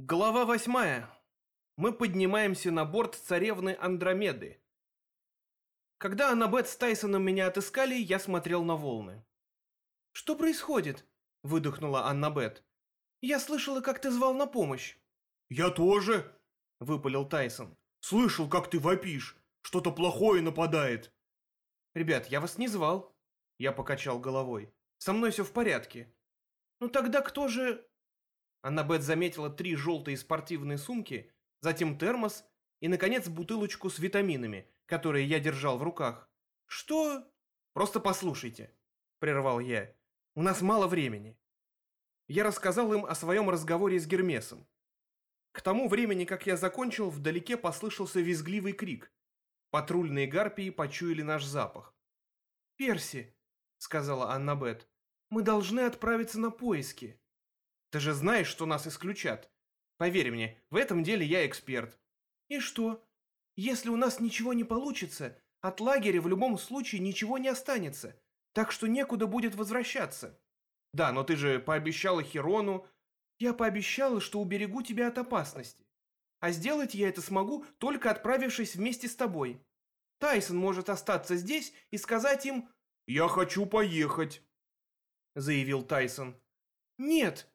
Глава восьмая. Мы поднимаемся на борт царевны Андромеды. Когда Аннабет с Тайсоном меня отыскали, я смотрел на волны. «Что происходит?» – выдохнула Аннабет. «Я слышала, как ты звал на помощь». «Я тоже!» – выпалил Тайсон. «Слышал, как ты вопишь. Что-то плохое нападает». «Ребят, я вас не звал». Я покачал головой. «Со мной все в порядке». «Ну тогда кто же...» Аннабет заметила три желтые спортивные сумки, затем термос и, наконец, бутылочку с витаминами, которые я держал в руках. «Что?» «Просто послушайте», — прервал я. «У нас мало времени». Я рассказал им о своем разговоре с Гермесом. К тому времени, как я закончил, вдалеке послышался визгливый крик. Патрульные гарпии почуяли наш запах. «Перси», — сказала Аннабет, — «мы должны отправиться на поиски». Ты же знаешь, что нас исключат. Поверь мне, в этом деле я эксперт. И что? Если у нас ничего не получится, от лагеря в любом случае ничего не останется, так что некуда будет возвращаться. Да, но ты же пообещала Херону... Я пообещала, что уберегу тебя от опасности. А сделать я это смогу, только отправившись вместе с тобой. Тайсон может остаться здесь и сказать им «Я хочу поехать», — заявил Тайсон. «Нет»,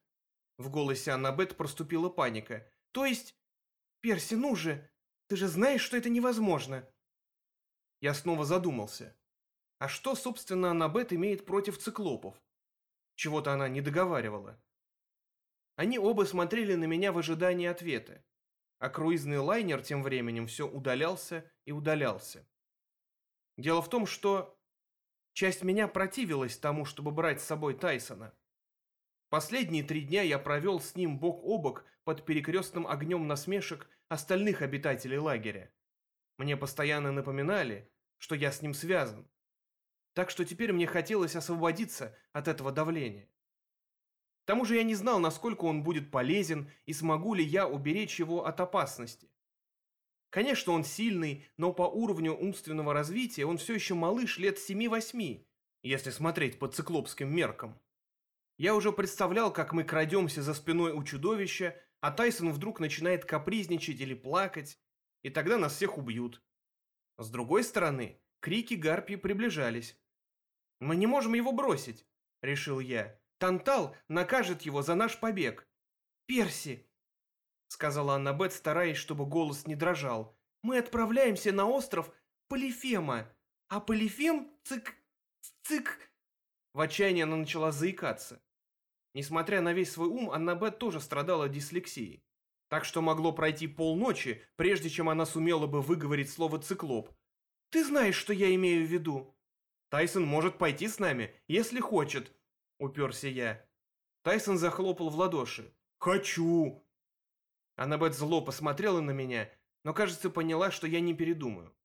в голосе Аннабет проступила паника. «То есть... Перси, ну же! Ты же знаешь, что это невозможно!» Я снова задумался. А что, собственно, Аннабет имеет против циклопов? Чего-то она не договаривала. Они оба смотрели на меня в ожидании ответа, а круизный лайнер тем временем все удалялся и удалялся. Дело в том, что часть меня противилась тому, чтобы брать с собой Тайсона. Последние три дня я провел с ним бок о бок под перекрестным огнем насмешек остальных обитателей лагеря. Мне постоянно напоминали, что я с ним связан. Так что теперь мне хотелось освободиться от этого давления. К тому же я не знал, насколько он будет полезен и смогу ли я уберечь его от опасности. Конечно, он сильный, но по уровню умственного развития он все еще малыш лет 7-8, если смотреть по циклопским меркам. Я уже представлял, как мы крадемся за спиной у чудовища, а Тайсон вдруг начинает капризничать или плакать, и тогда нас всех убьют. С другой стороны, крики Гарпии приближались. «Мы не можем его бросить», — решил я. «Тантал накажет его за наш побег». «Перси», — сказала Аннабет, стараясь, чтобы голос не дрожал, — «мы отправляемся на остров Полифема, а Полифем цик... цик...» В отчаянии она начала заикаться. Несмотря на весь свой ум, Аннабет тоже страдала дислексией. Так что могло пройти полночи, прежде чем она сумела бы выговорить слово «циклоп». «Ты знаешь, что я имею в виду?» «Тайсон может пойти с нами, если хочет», — уперся я. Тайсон захлопал в ладоши. «Хочу!» Аннабет зло посмотрела на меня, но, кажется, поняла, что я не передумаю.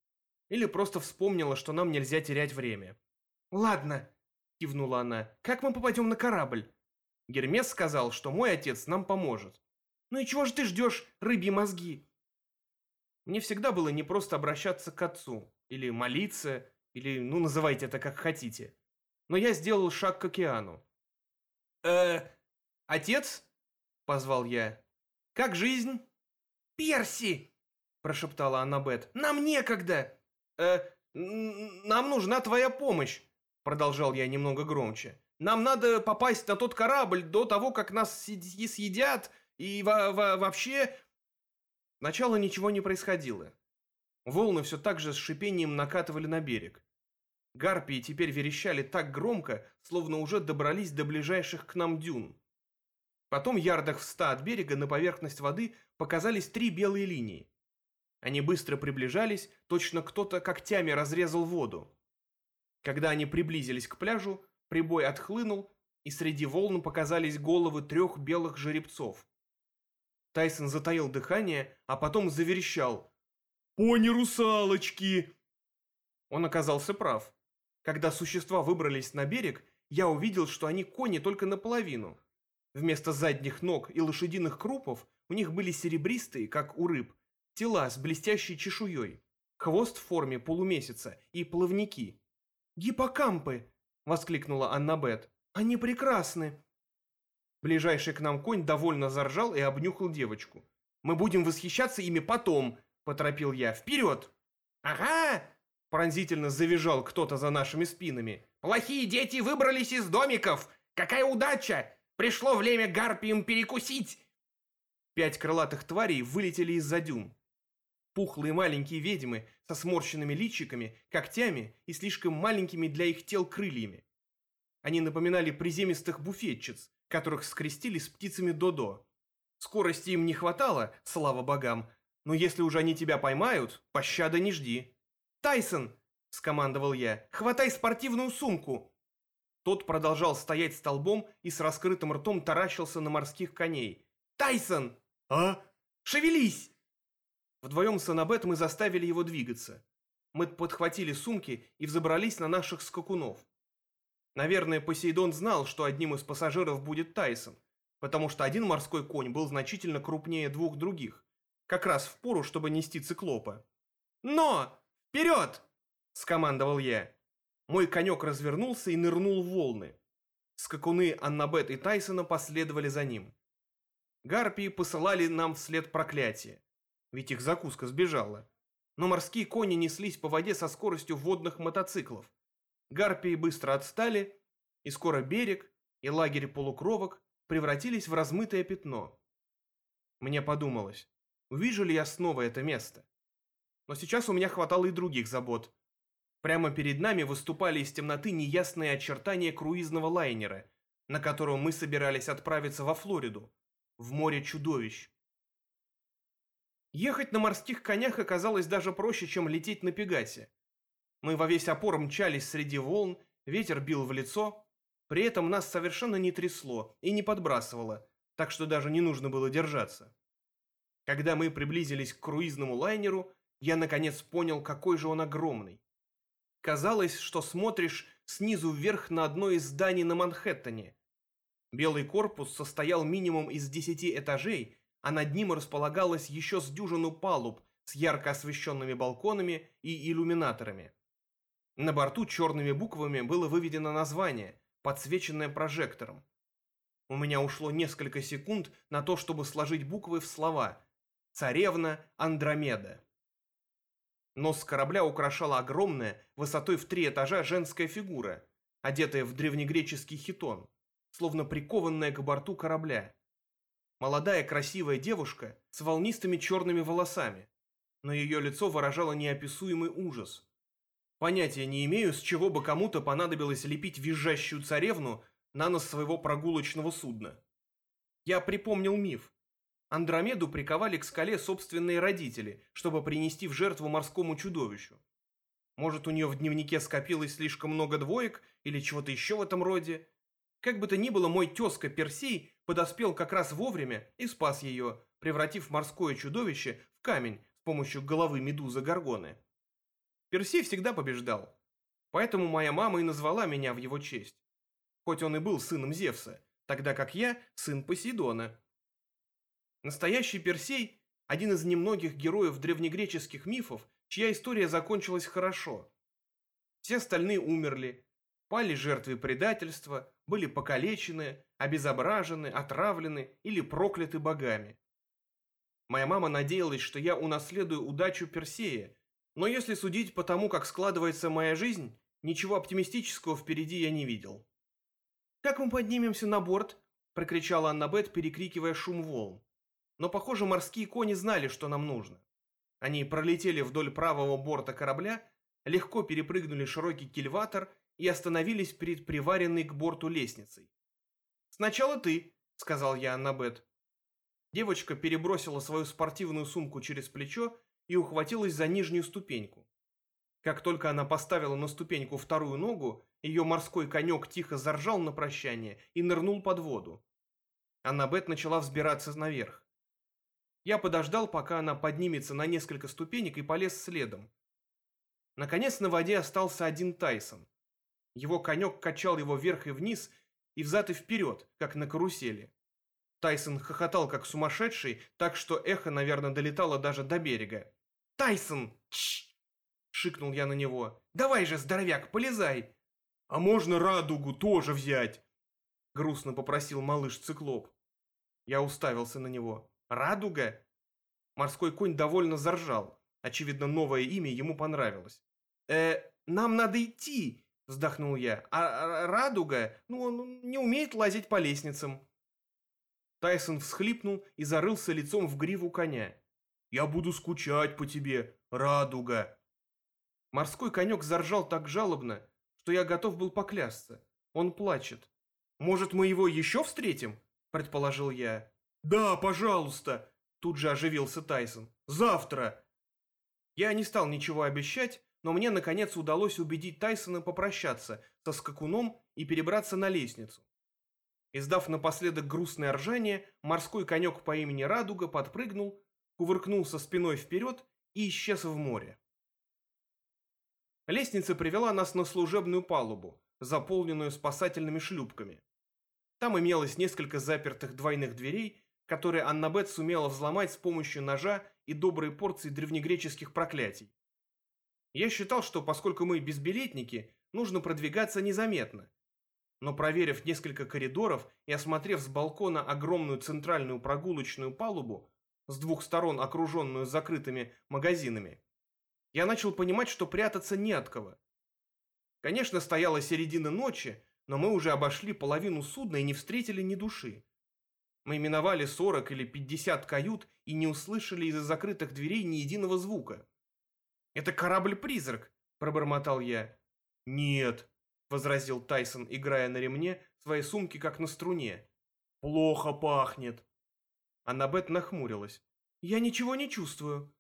Или просто вспомнила, что нам нельзя терять время. «Ладно», — кивнула она, — «как мы попадем на корабль?» Гермес сказал, что мой отец нам поможет. Ну и чего же ты ждешь, рыбьи мозги? Мне всегда было не просто обращаться к отцу, или молиться, или, ну, называйте это как хотите. Но я сделал шаг к океану. «Э, отец?» – позвал я. «Как жизнь?» «Перси!» – прошептала Аннабет. «Нам некогда!» «Э, нам нужна твоя помощь!» – продолжал я немного громче. Нам надо попасть на тот корабль до того, как нас съедят, и во во вообще...» Сначала ничего не происходило. Волны все так же с шипением накатывали на берег. Гарпии теперь верещали так громко, словно уже добрались до ближайших к нам дюн. Потом ярдах в ста от берега на поверхность воды показались три белые линии. Они быстро приближались, точно кто-то когтями разрезал воду. Когда они приблизились к пляжу, Прибой отхлынул, и среди волн показались головы трех белых жеребцов. Тайсон затаил дыхание, а потом заверещал. «Пони-русалочки!» Он оказался прав. Когда существа выбрались на берег, я увидел, что они кони только наполовину. Вместо задних ног и лошадиных крупов у них были серебристые, как у рыб, тела с блестящей чешуей, хвост в форме полумесяца и плавники. «Гиппокампы!» Воскликнула Аннабет. «Они прекрасны!» Ближайший к нам конь довольно заржал и обнюхал девочку. «Мы будем восхищаться ими потом», — поторопил я. «Вперед!» «Ага!» — пронзительно завизжал кто-то за нашими спинами. «Плохие дети выбрались из домиков! Какая удача! Пришло время гарпием перекусить!» Пять крылатых тварей вылетели из-за дюм. Пухлые маленькие ведьмы со сморщенными личиками, когтями и слишком маленькими для их тел крыльями. Они напоминали приземистых буфетчиц, которых скрестили с птицами Додо. Скорости им не хватало, слава богам, но если уже они тебя поймают, пощады не жди. «Тайсон!» – скомандовал я. «Хватай спортивную сумку!» Тот продолжал стоять столбом и с раскрытым ртом таращился на морских коней. «Тайсон!» «А?» «Шевелись!» Вдвоем с Анабет мы заставили его двигаться. Мы подхватили сумки и взобрались на наших скакунов. Наверное, Посейдон знал, что одним из пассажиров будет Тайсон, потому что один морской конь был значительно крупнее двух других, как раз в пору, чтобы нести циклопа. «Но! Вперед!» – скомандовал я. Мой конек развернулся и нырнул в волны. Скакуны Аннабет и Тайсона последовали за ним. Гарпии посылали нам вслед проклятие, ведь их закуска сбежала. Но морские кони неслись по воде со скоростью водных мотоциклов. Гарпии быстро отстали, и скоро берег и лагерь полукровок превратились в размытое пятно. Мне подумалось, увижу ли я снова это место. Но сейчас у меня хватало и других забот. Прямо перед нами выступали из темноты неясные очертания круизного лайнера, на котором мы собирались отправиться во Флориду, в море чудовищ. Ехать на морских конях оказалось даже проще, чем лететь на Пегасе. Мы во весь опор мчались среди волн, ветер бил в лицо, при этом нас совершенно не трясло и не подбрасывало, так что даже не нужно было держаться. Когда мы приблизились к круизному лайнеру, я наконец понял, какой же он огромный. Казалось, что смотришь снизу вверх на одно из зданий на Манхэттене. Белый корпус состоял минимум из десяти этажей, а над ним располагалось еще с дюжину палуб с ярко освещенными балконами и иллюминаторами. На борту черными буквами было выведено название, подсвеченное прожектором. У меня ушло несколько секунд на то, чтобы сложить буквы в слова «Царевна Андромеда». Нос корабля украшала огромная, высотой в три этажа женская фигура, одетая в древнегреческий хитон, словно прикованная к борту корабля. Молодая красивая девушка с волнистыми черными волосами, но ее лицо выражало неописуемый ужас. Понятия не имею, с чего бы кому-то понадобилось лепить визжащую царевну на нос своего прогулочного судна. Я припомнил миф. Андромеду приковали к скале собственные родители, чтобы принести в жертву морскому чудовищу. Может, у нее в дневнике скопилось слишком много двоек или чего-то еще в этом роде. Как бы то ни было, мой тезка Персей подоспел как раз вовремя и спас ее, превратив морское чудовище в камень с помощью головы медузы Горгоны. Персей всегда побеждал, поэтому моя мама и назвала меня в его честь. Хоть он и был сыном Зевса, тогда как я сын Посейдона. Настоящий Персей – один из немногих героев древнегреческих мифов, чья история закончилась хорошо. Все остальные умерли, пали жертвой предательства, были покалечены, обезображены, отравлены или прокляты богами. Моя мама надеялась, что я унаследую удачу Персея, но если судить по тому, как складывается моя жизнь, ничего оптимистического впереди я не видел. «Как мы поднимемся на борт?» – прокричала Аннабет, перекрикивая шум волн. Но, похоже, морские кони знали, что нам нужно. Они пролетели вдоль правого борта корабля, легко перепрыгнули широкий кильватор и остановились перед приваренной к борту лестницей. «Сначала ты», — сказал я Аннабет. Девочка перебросила свою спортивную сумку через плечо и ухватилась за нижнюю ступеньку. Как только она поставила на ступеньку вторую ногу, ее морской конек тихо заржал на прощание и нырнул под воду. Аннабет начала взбираться наверх. Я подождал, пока она поднимется на несколько ступенек и полез следом. Наконец на воде остался один Тайсон. Его конек качал его вверх и вниз, и взад и вперед, как на карусели. Тайсон хохотал как сумасшедший, так что эхо, наверное, долетало даже до берега. «Тайсон!» Чш! шикнул я на него. «Давай же, здоровяк, полезай!» «А можно радугу тоже взять?» — грустно попросил малыш-циклоп. Я уставился на него. «Радуга?» Морской конь довольно заржал. Очевидно, новое имя ему понравилось. «Э, нам надо идти!» — вздохнул я. «А Радуга? Ну, он не умеет лазить по лестницам». Тайсон всхлипнул и зарылся лицом в гриву коня. «Я буду скучать по тебе, Радуга!» Морской конек заржал так жалобно, что я готов был поклясться. Он плачет. «Может, мы его еще встретим?» – предположил я. «Да, пожалуйста!» – тут же оживился Тайсон. «Завтра!» Я не стал ничего обещать, но мне, наконец, удалось убедить Тайсона попрощаться со скакуном и перебраться на лестницу. Издав напоследок грустное ржание, морской конек по имени Радуга подпрыгнул, кувыркнулся спиной вперед и исчез в море. Лестница привела нас на служебную палубу, заполненную спасательными шлюпками. Там имелось несколько запертых двойных дверей, которые Аннабет сумела взломать с помощью ножа и доброй порции древнегреческих проклятий. Я считал, что поскольку мы безбилетники, нужно продвигаться незаметно. Но проверив несколько коридоров и осмотрев с балкона огромную центральную прогулочную палубу, с двух сторон окруженную закрытыми магазинами, я начал понимать, что прятаться не от кого. Конечно, стояла середина ночи, но мы уже обошли половину судна и не встретили ни души. Мы миновали 40 или 50 кают и не услышали из-за закрытых дверей ни единого звука. «Это корабль-призрак», — пробормотал я. «Нет», — возразил Тайсон, играя на ремне своей сумки как на струне. «Плохо пахнет». Аннабет нахмурилась. «Я ничего не чувствую».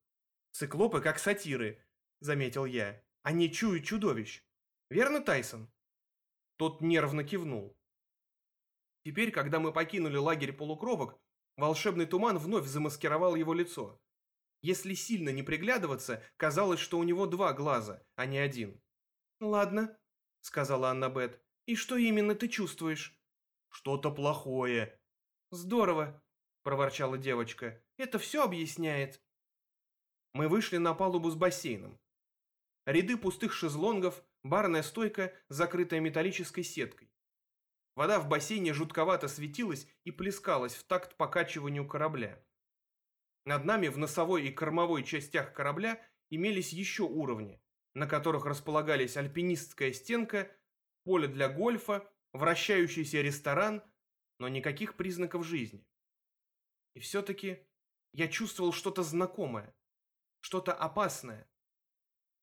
«Циклопы как сатиры», — заметил я. «Они чуют чудовищ. Верно, Тайсон?» Тот нервно кивнул. Теперь, когда мы покинули лагерь полукровок, волшебный туман вновь замаскировал его лицо. Если сильно не приглядываться, казалось, что у него два глаза, а не один. «Ладно», — сказала Аннабет. «И что именно ты чувствуешь?» «Что-то плохое». «Здорово», — проворчала девочка. «Это все объясняет». Мы вышли на палубу с бассейном. Ряды пустых шезлонгов, барная стойка, закрытая металлической сеткой. Вода в бассейне жутковато светилась и плескалась в такт покачиванию корабля. Над нами в носовой и кормовой частях корабля имелись еще уровни, на которых располагались альпинистская стенка, поле для гольфа, вращающийся ресторан, но никаких признаков жизни. И все-таки я чувствовал что-то знакомое, что-то опасное.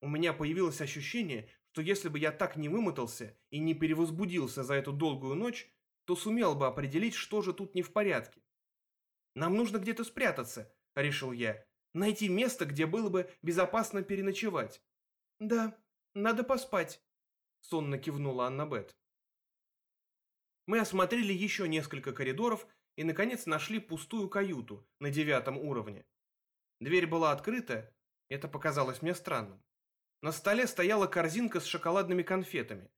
У меня появилось ощущение, что если бы я так не вымотался и не перевозбудился за эту долгую ночь, то сумел бы определить, что же тут не в порядке. Нам нужно где-то спрятаться, — решил я. «Найти место, где было бы безопасно переночевать». «Да, надо поспать», — сонно кивнула Аннабет. Мы осмотрели еще несколько коридоров и, наконец, нашли пустую каюту на девятом уровне. Дверь была открыта, это показалось мне странным. На столе стояла корзинка с шоколадными конфетами.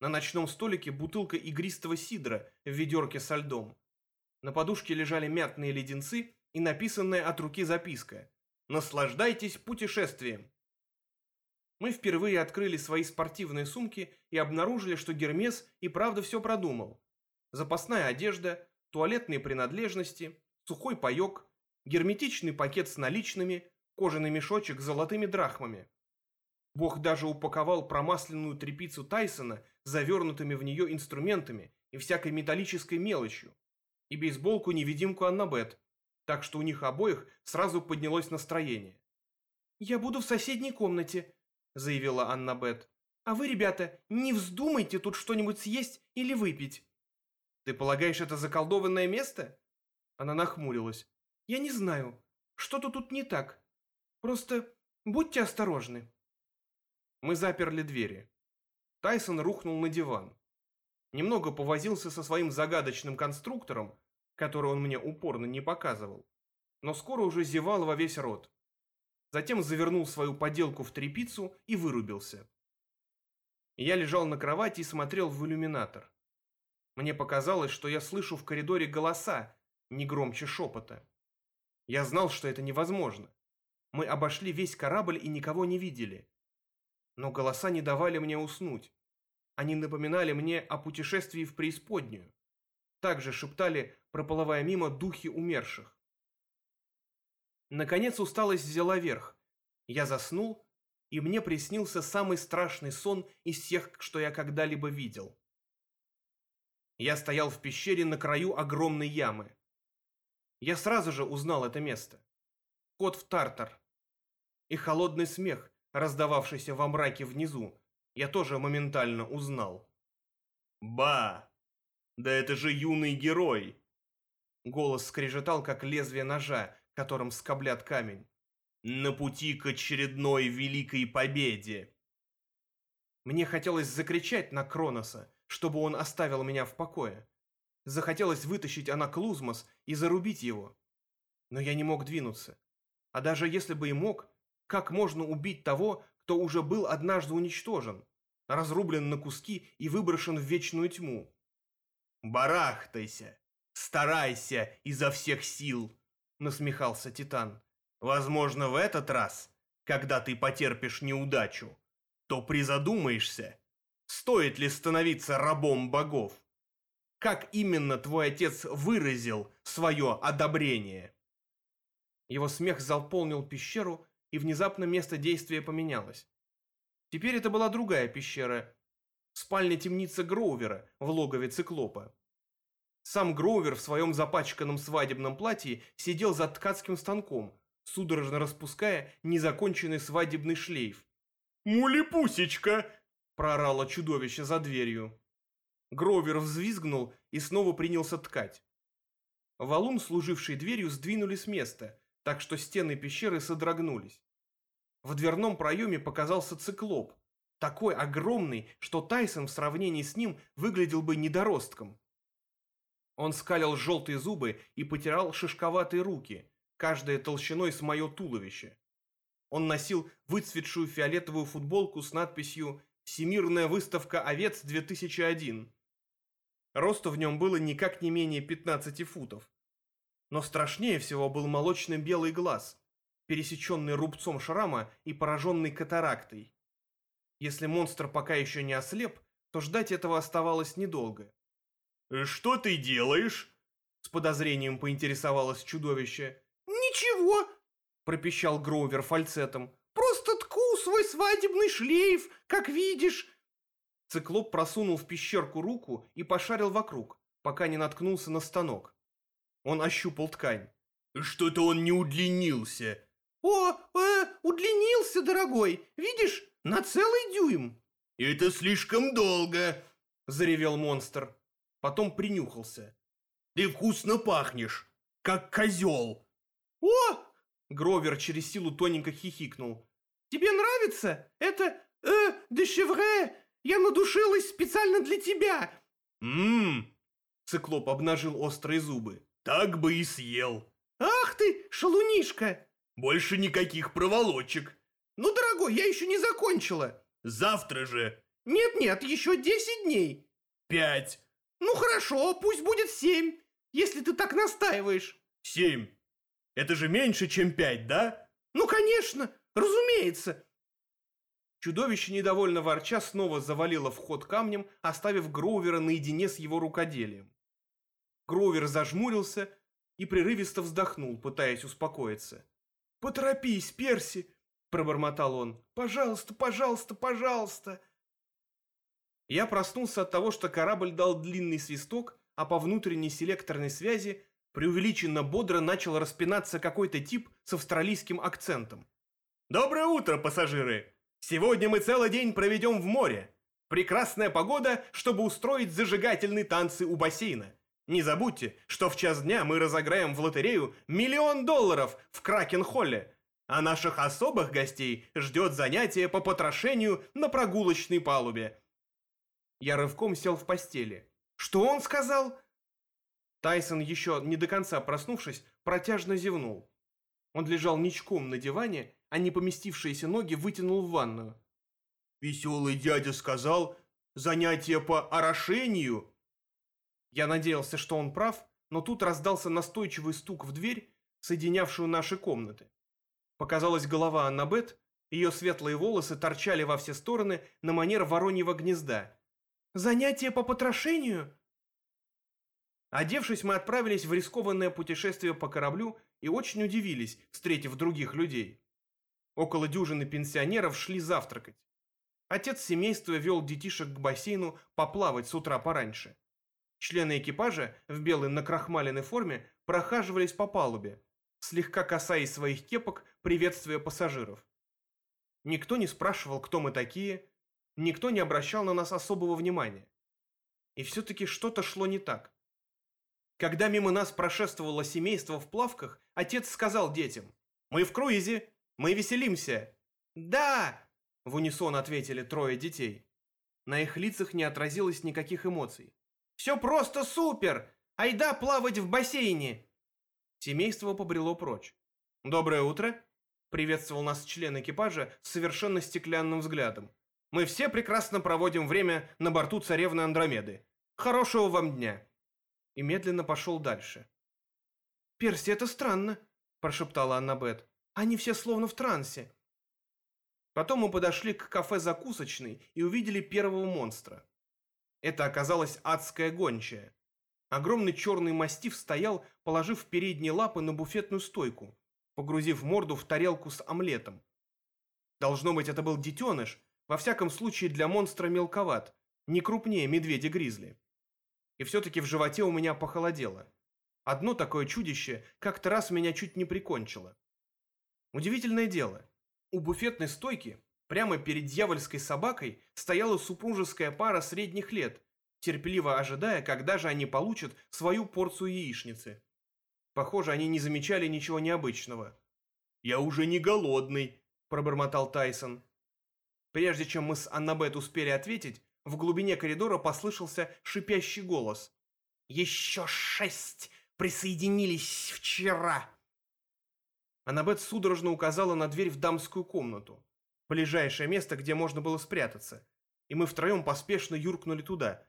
На ночном столике бутылка игристого сидра в ведерке со льдом. На подушке лежали мятные леденцы и написанная от руки записка «Наслаждайтесь путешествием». Мы впервые открыли свои спортивные сумки и обнаружили, что Гермес и правда все продумал. Запасная одежда, туалетные принадлежности, сухой паек, герметичный пакет с наличными, кожаный мешочек с золотыми драхмами. Бог даже упаковал промасленную трепицу Тайсона завернутыми в нее инструментами и всякой металлической мелочью, и бейсболку-невидимку Аннабет, так что у них обоих сразу поднялось настроение. «Я буду в соседней комнате», — заявила Анна Бет. «А вы, ребята, не вздумайте тут что-нибудь съесть или выпить». «Ты полагаешь, это заколдованное место?» Она нахмурилась. «Я не знаю. Что-то тут не так. Просто будьте осторожны». Мы заперли двери. Тайсон рухнул на диван. Немного повозился со своим загадочным конструктором, который он мне упорно не показывал, но скоро уже зевал во весь рот. Затем завернул свою поделку в тряпицу и вырубился. Я лежал на кровати и смотрел в иллюминатор. Мне показалось, что я слышу в коридоре голоса, не громче шепота. Я знал, что это невозможно. Мы обошли весь корабль и никого не видели. Но голоса не давали мне уснуть. Они напоминали мне о путешествии в преисподнюю. Также шептали, проплывая мимо духи умерших. Наконец усталость взяла верх. Я заснул, и мне приснился самый страшный сон из всех, что я когда-либо видел. Я стоял в пещере на краю огромной ямы. Я сразу же узнал это место. Кот в Тартар. И холодный смех, раздававшийся во мраке внизу, я тоже моментально узнал. «Ба! Да это же юный герой!» Голос скрежетал, как лезвие ножа, которым скоблят камень. «На пути к очередной великой победе!» Мне хотелось закричать на Кроноса, чтобы он оставил меня в покое. Захотелось вытащить Анаклузмос и зарубить его. Но я не мог двинуться. А даже если бы и мог, как можно убить того, кто уже был однажды уничтожен, разрублен на куски и выброшен в вечную тьму? «Барахтайся! Старайся изо всех сил!» — насмехался Титан. «Возможно, в этот раз, когда ты потерпишь неудачу, то призадумаешься, стоит ли становиться рабом богов. Как именно твой отец выразил свое одобрение?» Его смех заполнил пещеру, и внезапно место действия поменялось. Теперь это была другая пещера, спальня темница Гроувера в логове циклопа. Сам Гроувер в своем запачканном свадебном платье сидел за ткацким станком, судорожно распуская незаконченный свадебный шлейф. «Мулипусечка!» – проорало чудовище за дверью. Гровер взвизгнул и снова принялся ткать. Валун, служивший дверью, сдвинули с места, так что стены пещеры содрогнулись. В дверном проеме показался циклоп, такой огромный, что Тайсон в сравнении с ним выглядел бы недоростком. Он скалил желтые зубы и потирал шишковатые руки, каждая толщиной с мое туловище. Он носил выцветшую фиолетовую футболку с надписью «Всемирная выставка овец 2001». Росту в нем было никак не менее 15 футов. Но страшнее всего был молочный белый глаз, пересеченный рубцом шрама и пораженный катарактой. Если монстр пока еще не ослеп, то ждать этого оставалось недолго. «Что ты делаешь?» С подозрением поинтересовалось чудовище. «Ничего!» – пропищал Гроувер фальцетом. «Просто тку свой свадебный шлейф, как видишь!» Циклоп просунул в пещерку руку и пошарил вокруг, пока не наткнулся на станок. Он ощупал ткань. «Что-то он не удлинился!» «О, э, удлинился, дорогой! Видишь, на целый дюйм!» «Это слишком долго!» – заревел монстр. Потом принюхался. «Ты вкусно пахнешь, как козел!» «О!» – Гровер через силу тоненько хихикнул. «Тебе нравится? Это, э, дешевре! Я надушилась специально для тебя!» «Ммм!» – циклоп обнажил острые зубы. «Так бы и съел!» «Ах ты, шалунишка!» «Больше никаких проволочек!» «Ну, дорогой, я еще не закончила!» «Завтра же!» «Нет-нет, еще десять дней!» «Пять!» «Ну хорошо, пусть будет семь, если ты так настаиваешь!» «Семь! Это же меньше, чем пять, да?» «Ну, конечно! Разумеется!» Чудовище, недовольно ворча, снова завалило вход камнем, оставив Гроувера наедине с его рукоделием. Гроувер зажмурился и прерывисто вздохнул, пытаясь успокоиться. «Поторопись, Перси!» – пробормотал он. «Пожалуйста, пожалуйста, пожалуйста!» Я проснулся от того, что корабль дал длинный свисток, а по внутренней селекторной связи преувеличенно бодро начал распинаться какой-то тип с австралийским акцентом. «Доброе утро, пассажиры! Сегодня мы целый день проведем в море. Прекрасная погода, чтобы устроить зажигательные танцы у бассейна. Не забудьте, что в час дня мы разыграем в лотерею миллион долларов в Кракен-холле, а наших особых гостей ждет занятие по потрошению на прогулочной палубе. Я рывком сел в постели. Что он сказал? Тайсон, еще не до конца проснувшись, протяжно зевнул. Он лежал ничком на диване, а не поместившиеся ноги вытянул в ванную. «Веселый дядя сказал, занятие по орошению». Я надеялся, что он прав, но тут раздался настойчивый стук в дверь, соединявшую наши комнаты. Показалась голова Аннабет, ее светлые волосы торчали во все стороны на манер вороньего гнезда. «Занятие по потрошению?» Одевшись, мы отправились в рискованное путешествие по кораблю и очень удивились, встретив других людей. Около дюжины пенсионеров шли завтракать. Отец семейства вел детишек к бассейну поплавать с утра пораньше. Члены экипажа в белой накрахмаленной форме прохаживались по палубе, слегка касаясь своих кепок, приветствуя пассажиров. Никто не спрашивал, кто мы такие, никто не обращал на нас особого внимания. И все-таки что-то шло не так. Когда мимо нас прошествовало семейство в плавках, отец сказал детям, «Мы в круизе, мы веселимся». «Да!» – в унисон ответили трое детей. На их лицах не отразилось никаких эмоций. «Все просто супер! Айда плавать в бассейне!» Семейство побрело прочь. «Доброе утро!» – приветствовал нас член экипажа с совершенно стеклянным взглядом. «Мы все прекрасно проводим время на борту царевны Андромеды. Хорошего вам дня!» и медленно пошел дальше. «Перси, это странно», – прошептала Аннабет. «Они все словно в трансе». Потом мы подошли к кафе-закусочной и увидели первого монстра. Это оказалась адская гончая. Огромный черный мастиф стоял, положив передние лапы на буфетную стойку, погрузив морду в тарелку с омлетом. Должно быть, это был детеныш, во всяком случае для монстра мелковат, не крупнее медведя-гризли и все-таки в животе у меня похолодело. Одно такое чудище как-то раз меня чуть не прикончило. Удивительное дело. У буфетной стойки, прямо перед дьявольской собакой, стояла супружеская пара средних лет, терпеливо ожидая, когда же они получат свою порцию яичницы. Похоже, они не замечали ничего необычного. «Я уже не голодный», – пробормотал Тайсон. Прежде чем мы с Аннабет успели ответить, в глубине коридора послышался шипящий голос. «Еще шесть присоединились вчера!» Аннабет судорожно указала на дверь в дамскую комнату, ближайшее место, где можно было спрятаться, и мы втроем поспешно юркнули туда.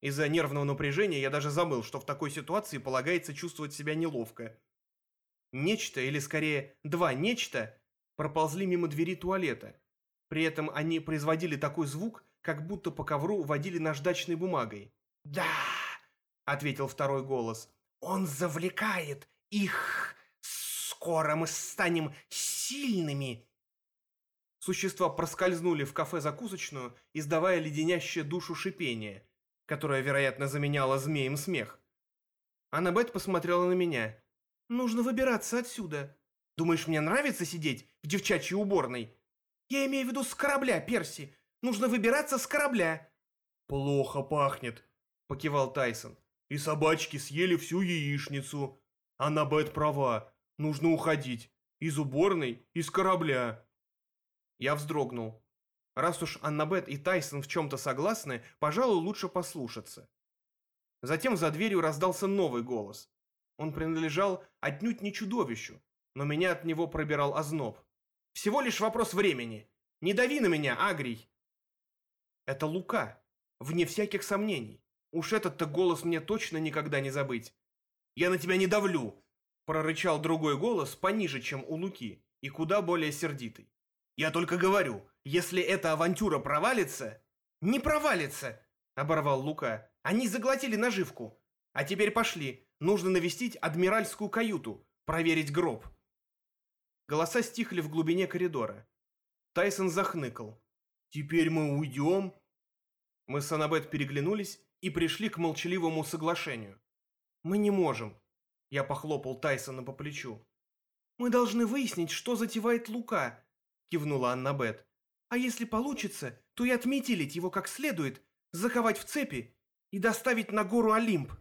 Из-за нервного напряжения я даже забыл, что в такой ситуации полагается чувствовать себя неловко. Нечто, или скорее два нечто, проползли мимо двери туалета. При этом они производили такой звук, как будто по ковру водили наждачной бумагой. «Да!» — ответил второй голос. «Он завлекает их! Скоро мы станем сильными!» Существа проскользнули в кафе-закусочную, издавая леденящее душу шипение, которое, вероятно, заменяло змеем смех. Аннабет посмотрела на меня. «Нужно выбираться отсюда. Думаешь, мне нравится сидеть в девчачьей уборной? Я имею в виду с корабля, Перси. Нужно выбираться с корабля». «Плохо пахнет», — покивал Тайсон. «И собачки съели всю яичницу. Аннабет права. Нужно уходить. Из уборной, из корабля». Я вздрогнул. Раз уж Аннабет и Тайсон в чем-то согласны, пожалуй, лучше послушаться. Затем за дверью раздался новый голос. Он принадлежал отнюдь не чудовищу, но меня от него пробирал озноб. «Всего лишь вопрос времени. Не дави на меня, Агрий!» Это Лука, вне всяких сомнений. Уж этот-то голос мне точно никогда не забыть. «Я на тебя не давлю!» – прорычал другой голос пониже, чем у Луки, и куда более сердитый. «Я только говорю, если эта авантюра провалится...» «Не провалится!» – оборвал Лука. «Они заглотили наживку. А теперь пошли, нужно навестить адмиральскую каюту, проверить гроб». Голоса стихли в глубине коридора. Тайсон захныкал. «Теперь мы уйдем?» Мы с Аннабет переглянулись и пришли к молчаливому соглашению. «Мы не можем», — я похлопал Тайсона по плечу. «Мы должны выяснить, что затевает Лука», — кивнула Аннабет. «А если получится, то и отметилить его как следует, заковать в цепи и доставить на гору Олимп».